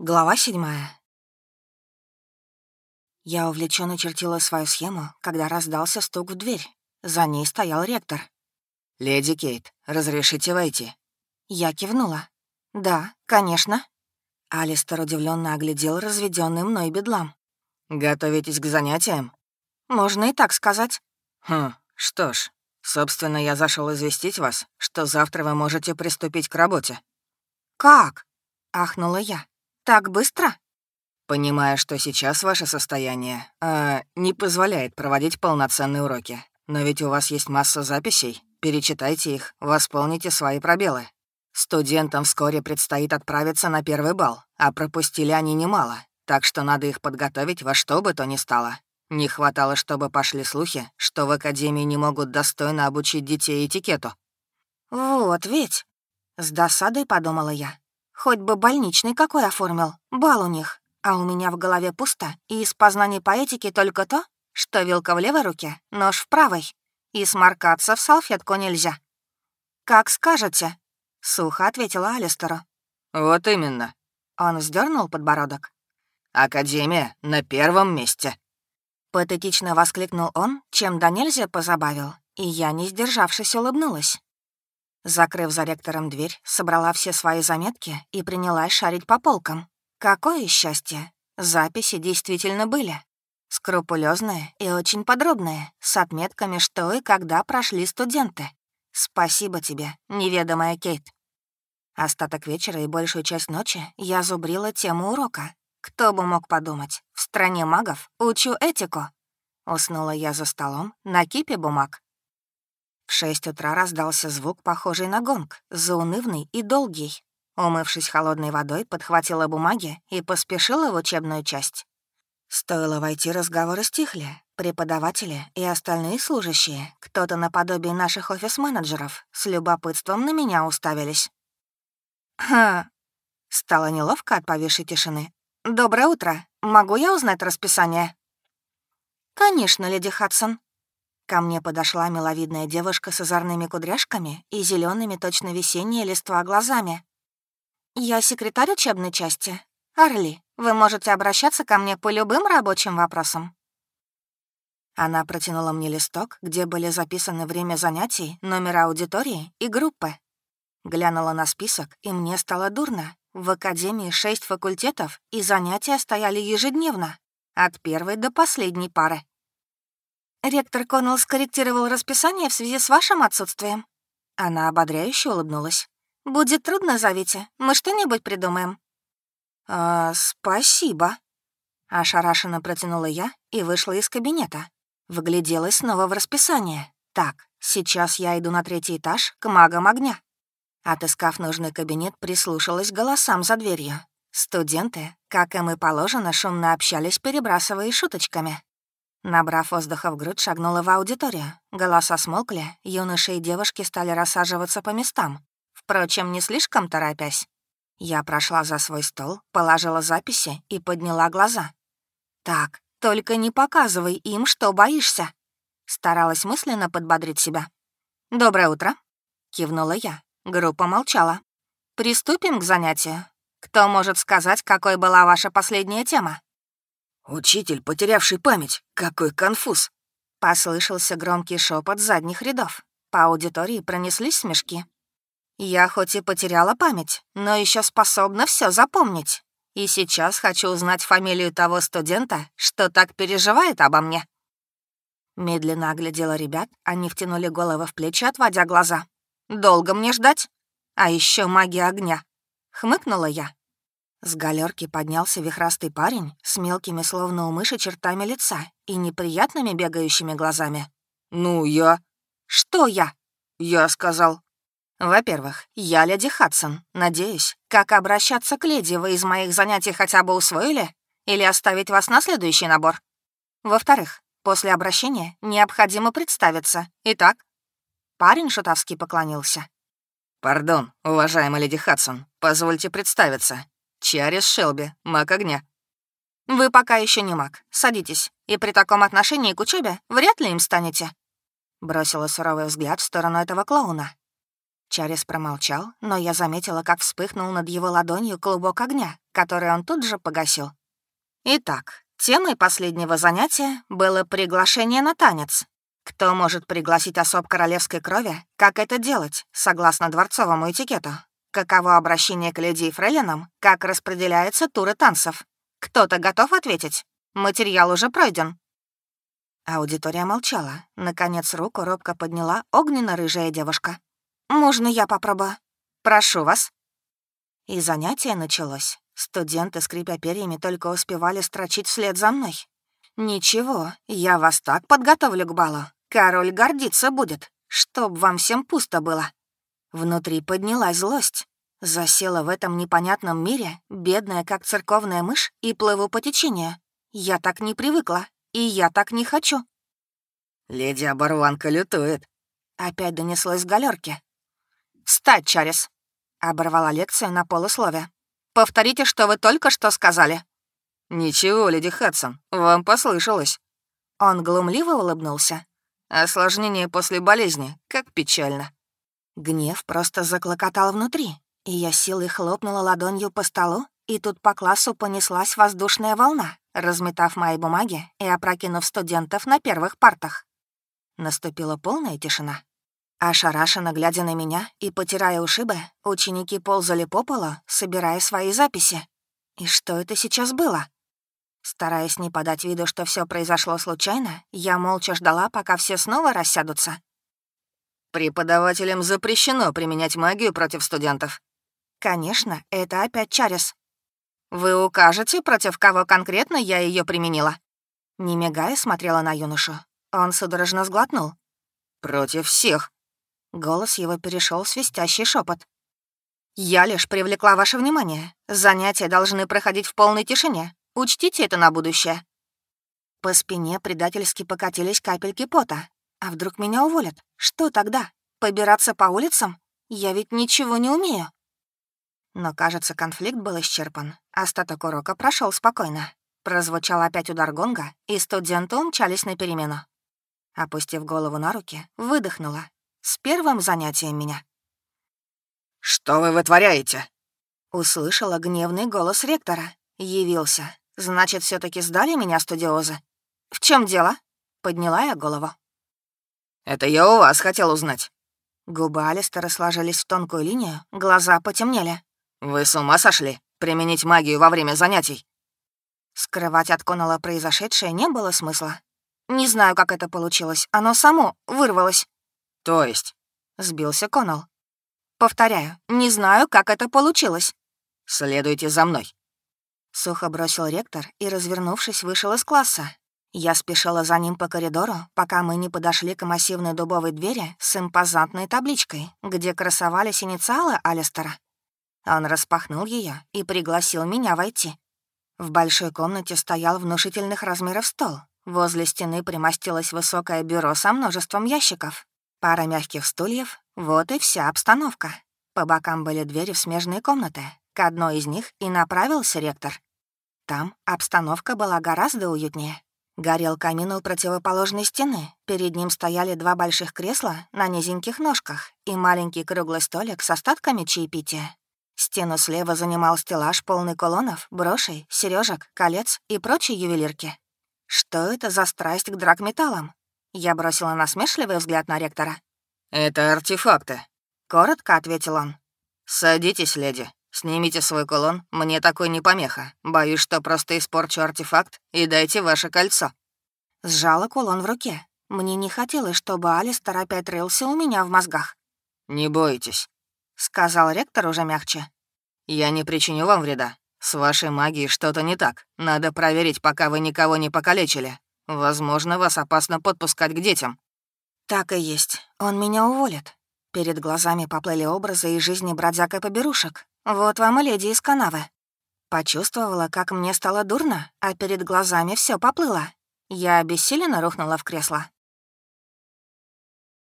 Глава седьмая. Я увлеченно чертила свою схему, когда раздался стук в дверь. За ней стоял ректор. «Леди Кейт, разрешите войти?» Я кивнула. «Да, конечно». Алистер удивленно оглядел разведенный мной бедлам. «Готовитесь к занятиям?» «Можно и так сказать». «Хм, что ж, собственно, я зашел известить вас, что завтра вы можете приступить к работе». «Как?» — ахнула я. «Так быстро?» «Понимаю, что сейчас ваше состояние э, не позволяет проводить полноценные уроки. Но ведь у вас есть масса записей. Перечитайте их, восполните свои пробелы. Студентам вскоре предстоит отправиться на первый бал, а пропустили они немало, так что надо их подготовить во что бы то ни стало. Не хватало, чтобы пошли слухи, что в академии не могут достойно обучить детей этикету. «Вот ведь!» — с досадой подумала я. Хоть бы больничный какой оформил, бал у них. А у меня в голове пусто, и из познаний поэтики только то, что вилка в левой руке, нож в правой. И сморкаться в салфетку нельзя. «Как скажете», — сухо ответила Алистеру. «Вот именно». Он вздернул подбородок. «Академия на первом месте». Патетично воскликнул он, чем до нельзя позабавил, и я, не сдержавшись, улыбнулась. Закрыв за ректором дверь, собрала все свои заметки и принялась шарить по полкам. Какое счастье! Записи действительно были. Скрупулезные и очень подробные, с отметками, что и когда прошли студенты. Спасибо тебе, неведомая Кейт. Остаток вечера и большую часть ночи я зубрила тему урока. Кто бы мог подумать, в стране магов учу этику. Уснула я за столом на кипе бумаг. В шесть утра раздался звук, похожий на гонг, заунывный и долгий. Умывшись холодной водой, подхватила бумаги и поспешила в учебную часть. Стоило войти, разговоры стихли. Преподаватели и остальные служащие, кто-то наподобие наших офис-менеджеров, с любопытством на меня уставились. «Ха!» Стало неловко от повисшей тишины. «Доброе утро. Могу я узнать расписание?» «Конечно, леди Хадсон», Ко мне подошла миловидная девушка с озорными кудряшками и зелеными точно весенние листва глазами. «Я секретарь учебной части. Арли, вы можете обращаться ко мне по любым рабочим вопросам». Она протянула мне листок, где были записаны время занятий, номера аудитории и группы. Глянула на список, и мне стало дурно. В академии шесть факультетов, и занятия стояли ежедневно, от первой до последней пары. Ректор Коннелл скорректировал расписание в связи с вашим отсутствием. Она ободряюще улыбнулась. «Будет трудно, зовите. Мы что-нибудь придумаем». «А, спасибо». Ошарашенно протянула я и вышла из кабинета. Вгляделась снова в расписание. Так, сейчас я иду на третий этаж к магам огня. Отыскав нужный кабинет, прислушалась голосам за дверью. Студенты, как им и положено, шумно общались, перебрасывая шуточками. Набрав воздуха в грудь, шагнула в аудиторию. Голоса смолкли, юноши и девушки стали рассаживаться по местам. Впрочем, не слишком торопясь. Я прошла за свой стол, положила записи и подняла глаза. «Так, только не показывай им, что боишься». Старалась мысленно подбодрить себя. «Доброе утро», — кивнула я. Группа молчала. «Приступим к занятию. Кто может сказать, какой была ваша последняя тема?» «Учитель, потерявший память! Какой конфуз!» Послышался громкий шепот задних рядов. По аудитории пронеслись смешки. «Я хоть и потеряла память, но еще способна все запомнить. И сейчас хочу узнать фамилию того студента, что так переживает обо мне». Медленно оглядела ребят, они втянули головы в плечи, отводя глаза. «Долго мне ждать? А еще магия огня!» — хмыкнула я. С галерки поднялся вихрастый парень с мелкими, словно у мыши, чертами лица и неприятными бегающими глазами. «Ну, я...» «Что я?» «Я сказал...» «Во-первых, я леди Хадсон. Надеюсь, как обращаться к леди вы из моих занятий хотя бы усвоили? Или оставить вас на следующий набор? Во-вторых, после обращения необходимо представиться. Итак...» Парень шутовски поклонился. «Пардон, уважаемая леди Хадсон, позвольте представиться. Чарис Шелби, маг огня». «Вы пока еще не маг. Садитесь. И при таком отношении к учебе вряд ли им станете». Бросила суровый взгляд в сторону этого клоуна. Чарис промолчал, но я заметила, как вспыхнул над его ладонью клубок огня, который он тут же погасил. Итак, темой последнего занятия было приглашение на танец. Кто может пригласить особ королевской крови? Как это делать, согласно дворцовому этикету? Каково обращение к леди и фрейлинам? Как распределяются туры танцев? Кто-то готов ответить? Материал уже пройден. Аудитория молчала. Наконец руку робко подняла огненно-рыжая девушка. «Можно я попробую? Прошу вас». И занятие началось. Студенты, скрипя перьями, только успевали строчить вслед за мной. «Ничего, я вас так подготовлю к балу. Король гордиться будет, чтоб вам всем пусто было». Внутри поднялась злость. Засела в этом непонятном мире, бедная, как церковная мышь, и плыву по течению. Я так не привыкла, и я так не хочу. «Леди оборванка лютует», — опять донеслось с галерки. «Встать, Чарис!» — оборвала лекцию на полуслове. «Повторите, что вы только что сказали». «Ничего, леди Хадсон, вам послышалось». Он глумливо улыбнулся. «Осложнение после болезни, как печально». Гнев просто заклокотал внутри, и я силой хлопнула ладонью по столу, и тут по классу понеслась воздушная волна, разметав мои бумаги и опрокинув студентов на первых партах. Наступила полная тишина. Ошарашенно глядя на меня и потирая ушибы, ученики ползали по полу, собирая свои записи. И что это сейчас было? Стараясь не подать виду, что все произошло случайно, я молча ждала, пока все снова рассядутся. «Преподавателям запрещено применять магию против студентов». «Конечно, это опять Чарис». «Вы укажете, против кого конкретно я ее применила?» Не мигая, смотрела на юношу. Он судорожно сглотнул. «Против всех», Голос его перешел в свистящий шепот. «Я лишь привлекла ваше внимание. Занятия должны проходить в полной тишине. Учтите это на будущее». По спине предательски покатились капельки пота. А вдруг меня уволят? Что тогда? Побираться по улицам? Я ведь ничего не умею. Но, кажется, конфликт был исчерпан. Остаток урока прошел спокойно. Прозвучал опять удар гонга, и студенты умчались на перемену. Опустив голову на руки, выдохнула с первым занятием меня. «Что вы вытворяете?» Услышала гневный голос ректора. Явился. Значит, все таки сдали меня студиозы. «В чем дело?» Подняла я голову. «Это я у вас хотел узнать». Губы Алистера сложились в тонкую линию, глаза потемнели. «Вы с ума сошли? Применить магию во время занятий?» Скрывать от Коннелла произошедшее не было смысла. Не знаю, как это получилось. Оно само вырвалось. «То есть?» — сбился Коннелл. «Повторяю, не знаю, как это получилось». «Следуйте за мной». Сухо бросил ректор и, развернувшись, вышел из класса. Я спешила за ним по коридору, пока мы не подошли к массивной дубовой двери с импозантной табличкой, где красовались инициалы Алистера. Он распахнул ее и пригласил меня войти. В большой комнате стоял внушительных размеров стол. Возле стены примостилось высокое бюро со множеством ящиков. Пара мягких стульев — вот и вся обстановка. По бокам были двери в смежные комнаты. К одной из них и направился ректор. Там обстановка была гораздо уютнее. Горел камин у противоположной стены. Перед ним стояли два больших кресла на низеньких ножках и маленький круглый столик с остатками чаепития. Стену слева занимал стеллаж, полный колонов, брошей, сережек, колец и прочей ювелирки. Что это за страсть к драгметаллам? Я бросила насмешливый взгляд на ректора. «Это артефакты», — коротко ответил он. «Садитесь, леди. Снимите свой кулон. Мне такой не помеха. Боюсь, что просто испорчу артефакт. И дайте ваше кольцо». Сжала кулон в руке. Мне не хотелось, чтобы Алистер опять рылся у меня в мозгах. «Не бойтесь», — сказал ректор уже мягче. «Я не причиню вам вреда. С вашей магией что-то не так. Надо проверить, пока вы никого не покалечили. Возможно, вас опасно подпускать к детям». «Так и есть. Он меня уволит». Перед глазами поплыли образы из жизни бродяг и поберушек. Вот вам и леди из канавы. Почувствовала, как мне стало дурно, а перед глазами все поплыло. Я обессиленно рухнула в кресло.